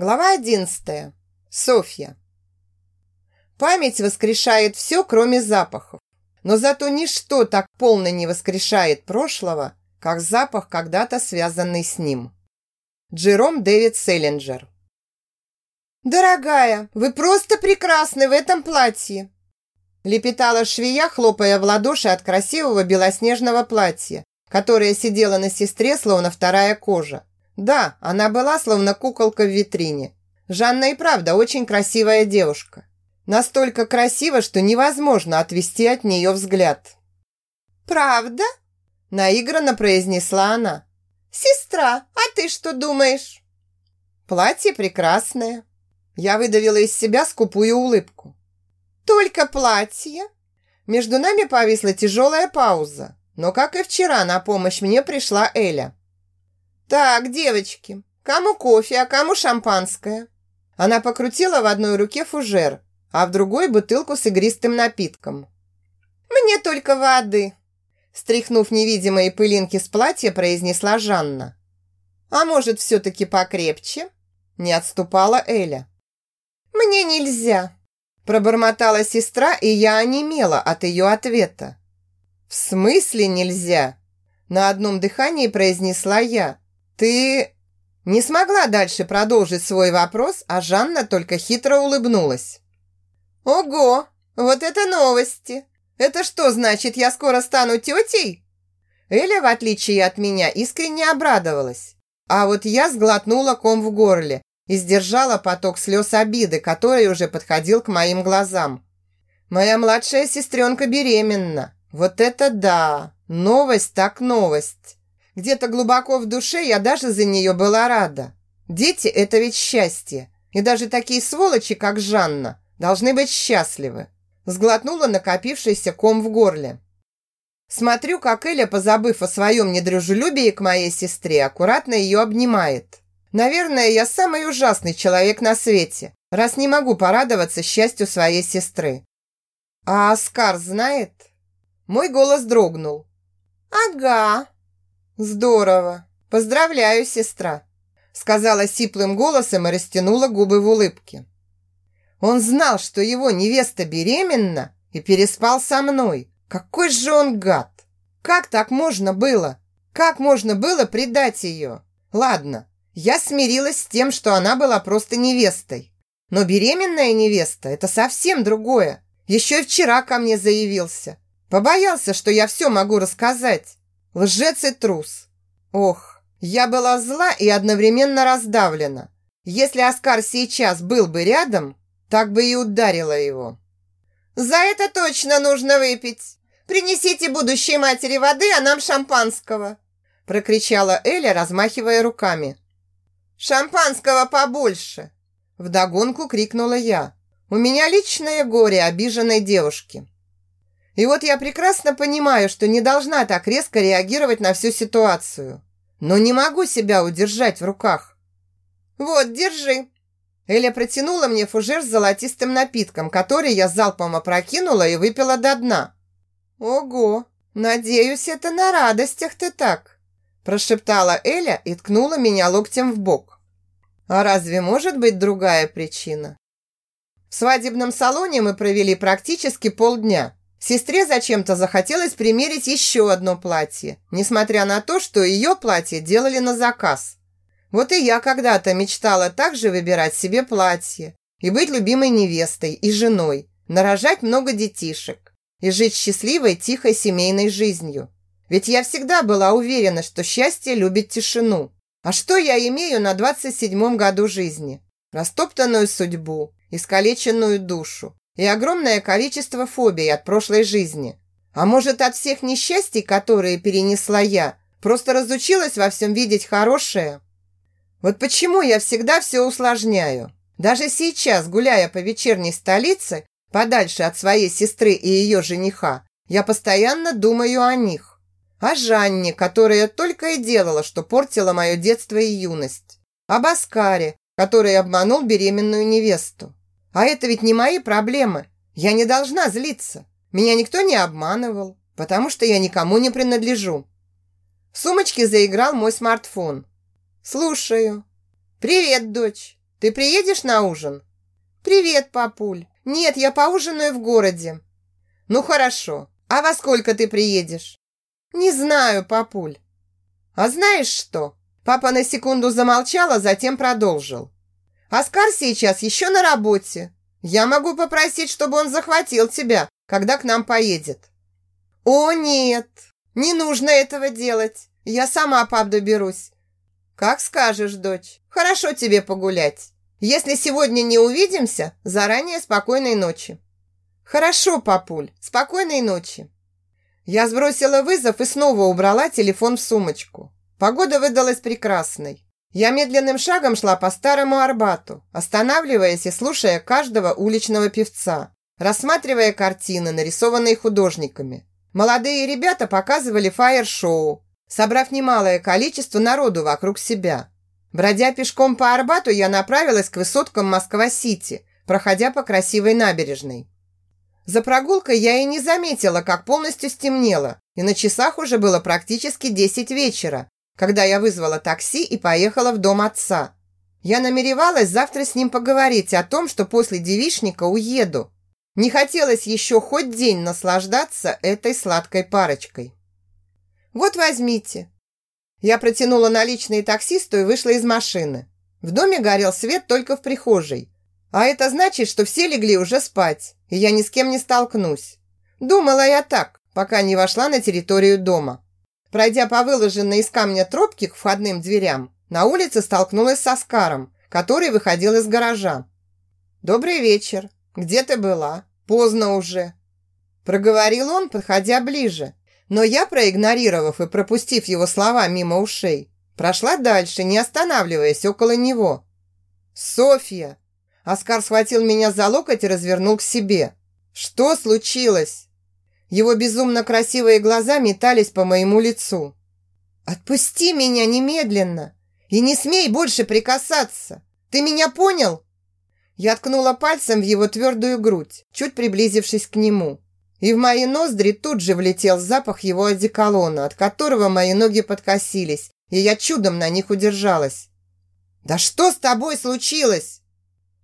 Глава 11. Софья. Память воскрешает все, кроме запахов. Но зато ничто так полно не воскрешает прошлого, как запах, когда-то связанный с ним. Джером Дэвид Селлинджер. «Дорогая, вы просто прекрасны в этом платье!» Лепетала швея, хлопая в ладоши от красивого белоснежного платья, которое сидело на сестре, словно вторая кожа. Да, она была словно куколка в витрине. Жанна и правда очень красивая девушка. Настолько красиво, что невозможно отвести от нее взгляд. «Правда?» – наигранно произнесла она. «Сестра, а ты что думаешь?» «Платье прекрасное». Я выдавила из себя скупую улыбку. «Только платье?» Между нами повисла тяжелая пауза, но, как и вчера, на помощь мне пришла Эля. «Так, девочки, кому кофе, а кому шампанское?» Она покрутила в одной руке фужер, а в другой бутылку с игристым напитком. «Мне только воды», стряхнув невидимые пылинки с платья, произнесла Жанна. «А может, все-таки покрепче?» Не отступала Эля. «Мне нельзя», пробормотала сестра, и я онемела от ее ответа. «В смысле нельзя?» На одном дыхании произнесла я, «Ты...» Не смогла дальше продолжить свой вопрос, а Жанна только хитро улыбнулась. «Ого! Вот это новости! Это что значит, я скоро стану тетей?» Эля, в отличие от меня, искренне обрадовалась. А вот я сглотнула ком в горле и сдержала поток слез обиды, который уже подходил к моим глазам. Моя младшая сестренка беременна. Вот это да! Новость так новость! Где-то глубоко в душе я даже за нее была рада. Дети – это ведь счастье. И даже такие сволочи, как Жанна, должны быть счастливы. Сглотнула накопившийся ком в горле. Смотрю, как Эля, позабыв о своем недружелюбии к моей сестре, аккуратно ее обнимает. Наверное, я самый ужасный человек на свете, раз не могу порадоваться счастью своей сестры. А Оскар знает? Мой голос дрогнул. «Ага», «Здорово! Поздравляю, сестра!» Сказала сиплым голосом и растянула губы в улыбке. Он знал, что его невеста беременна и переспал со мной. Какой же он гад! Как так можно было? Как можно было предать ее? Ладно, я смирилась с тем, что она была просто невестой. Но беременная невеста – это совсем другое. Еще и вчера ко мне заявился. Побоялся, что я все могу рассказать. Лжец и трус. Ох, я была зла и одновременно раздавлена. Если Оскар сейчас был бы рядом, так бы и ударила его. «За это точно нужно выпить! Принесите будущей матери воды, а нам шампанского!» прокричала Эля, размахивая руками. «Шампанского побольше!» Вдогонку крикнула я. «У меня личное горе обиженной девушки». И вот я прекрасно понимаю, что не должна так резко реагировать на всю ситуацию. Но не могу себя удержать в руках. «Вот, держи!» Эля протянула мне фужер с золотистым напитком, который я залпом опрокинула и выпила до дна. «Ого! Надеюсь, это на радостях ты так!» Прошептала Эля и ткнула меня локтем в бок. А разве может быть другая причина? В свадебном салоне мы провели практически полдня. Сестре зачем-то захотелось примерить еще одно платье, несмотря на то, что ее платье делали на заказ. Вот и я когда-то мечтала также выбирать себе платье и быть любимой невестой и женой, нарожать много детишек и жить счастливой, тихой семейной жизнью. Ведь я всегда была уверена, что счастье любит тишину. А что я имею на 27-м году жизни? Растоптанную судьбу, искалеченную душу, и огромное количество фобий от прошлой жизни. А может, от всех несчастий, которые перенесла я, просто разучилась во всем видеть хорошее? Вот почему я всегда все усложняю. Даже сейчас, гуляя по вечерней столице, подальше от своей сестры и ее жениха, я постоянно думаю о них. О Жанне, которая только и делала, что портила мое детство и юность. Об Аскаре, который обманул беременную невесту. А это ведь не мои проблемы. Я не должна злиться. Меня никто не обманывал, потому что я никому не принадлежу. В сумочке заиграл мой смартфон. «Слушаю». «Привет, дочь. Ты приедешь на ужин?» «Привет, папуль. Нет, я поужинаю в городе». «Ну хорошо. А во сколько ты приедешь?» «Не знаю, папуль». «А знаешь что?» Папа на секунду замолчал, а затем продолжил. «Оскар сейчас еще на работе. Я могу попросить, чтобы он захватил тебя, когда к нам поедет». «О, нет, не нужно этого делать. Я сама пап доберусь». «Как скажешь, дочь. Хорошо тебе погулять. Если сегодня не увидимся, заранее спокойной ночи». «Хорошо, папуль, спокойной ночи». Я сбросила вызов и снова убрала телефон в сумочку. Погода выдалась прекрасной. Я медленным шагом шла по старому Арбату, останавливаясь и слушая каждого уличного певца, рассматривая картины, нарисованные художниками. Молодые ребята показывали фаер-шоу, собрав немалое количество народу вокруг себя. Бродя пешком по Арбату, я направилась к высоткам Москва-Сити, проходя по красивой набережной. За прогулкой я и не заметила, как полностью стемнело, и на часах уже было практически 10 вечера, когда я вызвала такси и поехала в дом отца. Я намеревалась завтра с ним поговорить о том, что после девичника уеду. Не хотелось еще хоть день наслаждаться этой сладкой парочкой. «Вот возьмите». Я протянула наличные таксисту и вышла из машины. В доме горел свет только в прихожей. А это значит, что все легли уже спать, и я ни с кем не столкнусь. Думала я так, пока не вошла на территорию дома. Пройдя по выложенной из камня тропке к входным дверям, на улице столкнулась с Оскаром, который выходил из гаража. «Добрый вечер. Где ты была? Поздно уже». Проговорил он, подходя ближе. Но я, проигнорировав и пропустив его слова мимо ушей, прошла дальше, не останавливаясь около него. «Софья!» Оскар схватил меня за локоть и развернул к себе. «Что случилось?» Его безумно красивые глаза метались по моему лицу. «Отпусти меня немедленно и не смей больше прикасаться! Ты меня понял?» Я ткнула пальцем в его твердую грудь, чуть приблизившись к нему. И в мои ноздри тут же влетел запах его одеколона, от которого мои ноги подкосились, и я чудом на них удержалась. «Да что с тобой случилось?»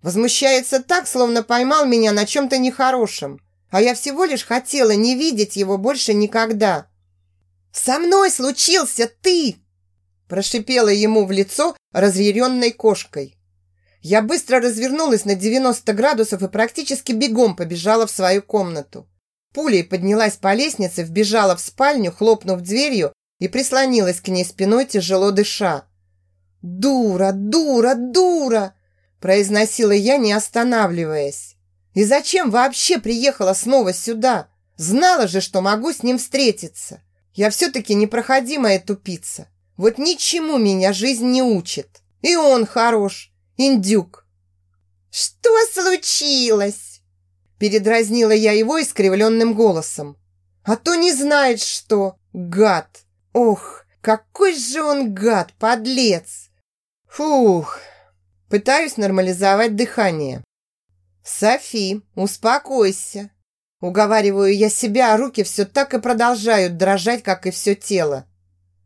Возмущается так, словно поймал меня на чем-то нехорошем а я всего лишь хотела не видеть его больше никогда. «Со мной случился ты!» прошипела ему в лицо разъяренной кошкой. Я быстро развернулась на 90 градусов и практически бегом побежала в свою комнату. Пулей поднялась по лестнице, вбежала в спальню, хлопнув дверью и прислонилась к ней спиной, тяжело дыша. «Дура, дура, дура!» произносила я, не останавливаясь. И зачем вообще приехала снова сюда? Знала же, что могу с ним встретиться. Я все-таки непроходимая тупица. Вот ничему меня жизнь не учит. И он хорош, индюк. «Что случилось?» Передразнила я его искривленным голосом. «А то не знает, что. Гад! Ох, какой же он гад, подлец!» Фух, пытаюсь нормализовать дыхание. «Софи, успокойся!» Уговариваю я себя, а руки все так и продолжают дрожать, как и все тело.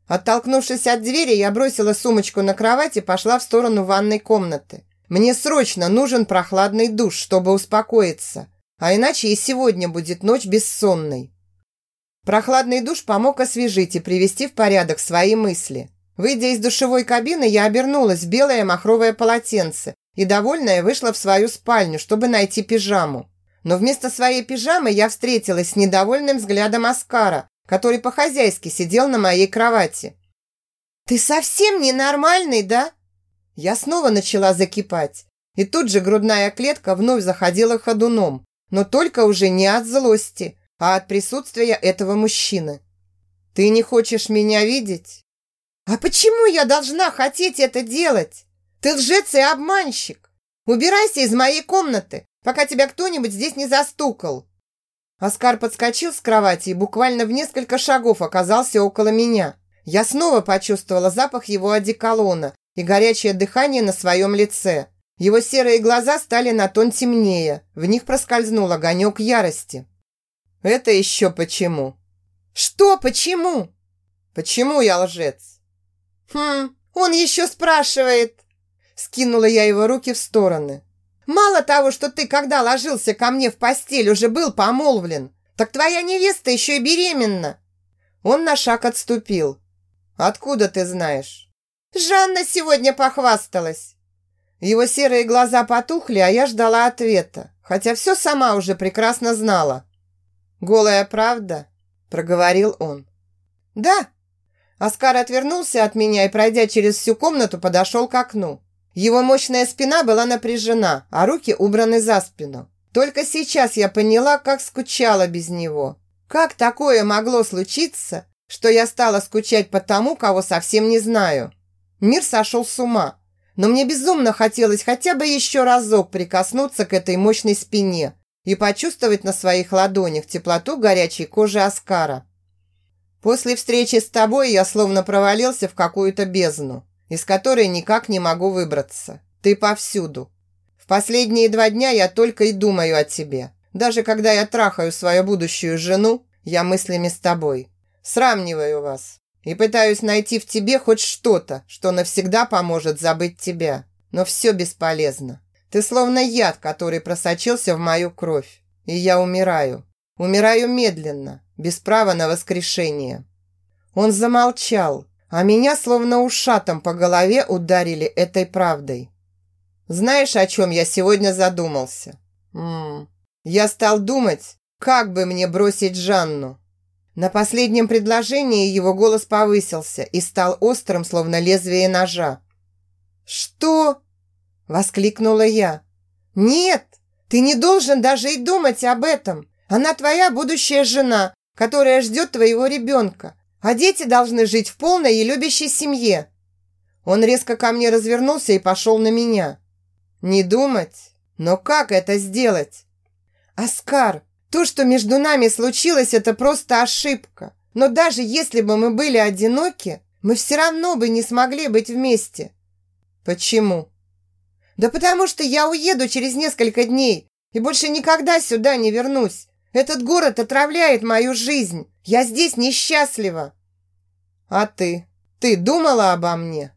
Оттолкнувшись от двери, я бросила сумочку на кровать и пошла в сторону ванной комнаты. Мне срочно нужен прохладный душ, чтобы успокоиться, а иначе и сегодня будет ночь бессонной. Прохладный душ помог освежить и привести в порядок свои мысли. Выйдя из душевой кабины, я обернулась в белое махровое полотенце и, довольная, вышла в свою спальню, чтобы найти пижаму. Но вместо своей пижамы я встретилась с недовольным взглядом Оскара, который по-хозяйски сидел на моей кровати. «Ты совсем ненормальный, да?» Я снова начала закипать, и тут же грудная клетка вновь заходила ходуном, но только уже не от злости, а от присутствия этого мужчины. «Ты не хочешь меня видеть?» «А почему я должна хотеть это делать?» Ты лжец и обманщик! Убирайся из моей комнаты, пока тебя кто-нибудь здесь не застукал!» Оскар подскочил с кровати и буквально в несколько шагов оказался около меня. Я снова почувствовала запах его одеколона и горячее дыхание на своем лице. Его серые глаза стали на тон темнее, в них проскользнул огонек ярости. «Это еще почему?» «Что почему?» «Почему я лжец?» «Хм, он еще спрашивает!» Скинула я его руки в стороны. «Мало того, что ты, когда ложился ко мне в постель, уже был помолвлен, так твоя невеста еще и беременна!» Он на шаг отступил. «Откуда ты знаешь?» «Жанна сегодня похвасталась!» Его серые глаза потухли, а я ждала ответа, хотя все сама уже прекрасно знала. «Голая правда?» – проговорил он. «Да». Оскар отвернулся от меня и, пройдя через всю комнату, подошел к окну. Его мощная спина была напряжена, а руки убраны за спину. Только сейчас я поняла, как скучала без него. Как такое могло случиться, что я стала скучать по тому, кого совсем не знаю? Мир сошел с ума, но мне безумно хотелось хотя бы еще разок прикоснуться к этой мощной спине и почувствовать на своих ладонях теплоту горячей кожи Оскара. После встречи с тобой я словно провалился в какую-то бездну, из которой никак не могу выбраться. Ты повсюду. В последние два дня я только и думаю о тебе. Даже когда я трахаю свою будущую жену, я мыслями с тобой. Сравниваю вас, и пытаюсь найти в тебе хоть что-то, что навсегда поможет забыть тебя. Но все бесполезно. Ты словно яд, который просочился в мою кровь. И я умираю. Умираю медленно, без права на воскрешение. Он замолчал, а меня словно ушатом по голове ударили этой правдой. Знаешь, о чем я сегодня задумался? М -м. Я стал думать, как бы мне бросить Жанну. На последнем предложении его голос повысился и стал острым, словно лезвие ножа. «Что?» – воскликнула я. «Нет, ты не должен даже и думать об этом. Она твоя будущая жена, которая ждет твоего ребенка, а дети должны жить в полной и любящей семье». Он резко ко мне развернулся и пошел на меня. «Не думать? Но как это сделать?» «Оскар, то, что между нами случилось, это просто ошибка. Но даже если бы мы были одиноки, мы все равно бы не смогли быть вместе. Почему? Да потому что я уеду через несколько дней и больше никогда сюда не вернусь. Этот город отравляет мою жизнь. Я здесь несчастлива. А ты? Ты думала обо мне?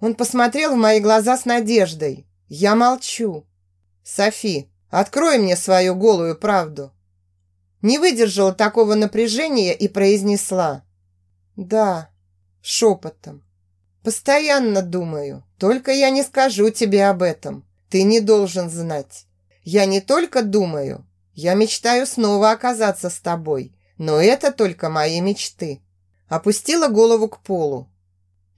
Он посмотрел в мои глаза с надеждой. Я молчу. Софи, открой мне свою голую правду. Не выдержала такого напряжения и произнесла. «Да», шепотом. «Постоянно думаю, только я не скажу тебе об этом. Ты не должен знать. Я не только думаю, я мечтаю снова оказаться с тобой, но это только мои мечты». Опустила голову к полу.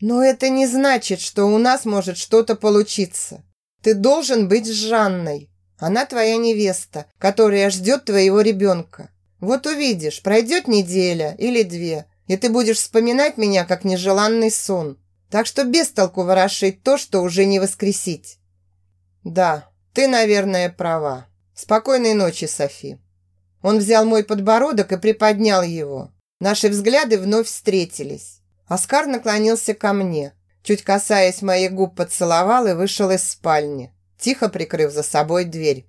«Но это не значит, что у нас может что-то получиться. Ты должен быть с Жанной. Она твоя невеста, которая ждет твоего ребенка. Вот увидишь, пройдет неделя или две, и ты будешь вспоминать меня как нежеланный сон. Так что без толку ворошить то, что уже не воскресить. Да, ты, наверное, права. Спокойной ночи, Софи. Он взял мой подбородок и приподнял его. Наши взгляды вновь встретились. Оскар наклонился ко мне, чуть касаясь моих губ, поцеловал и вышел из спальни, тихо прикрыв за собой дверь.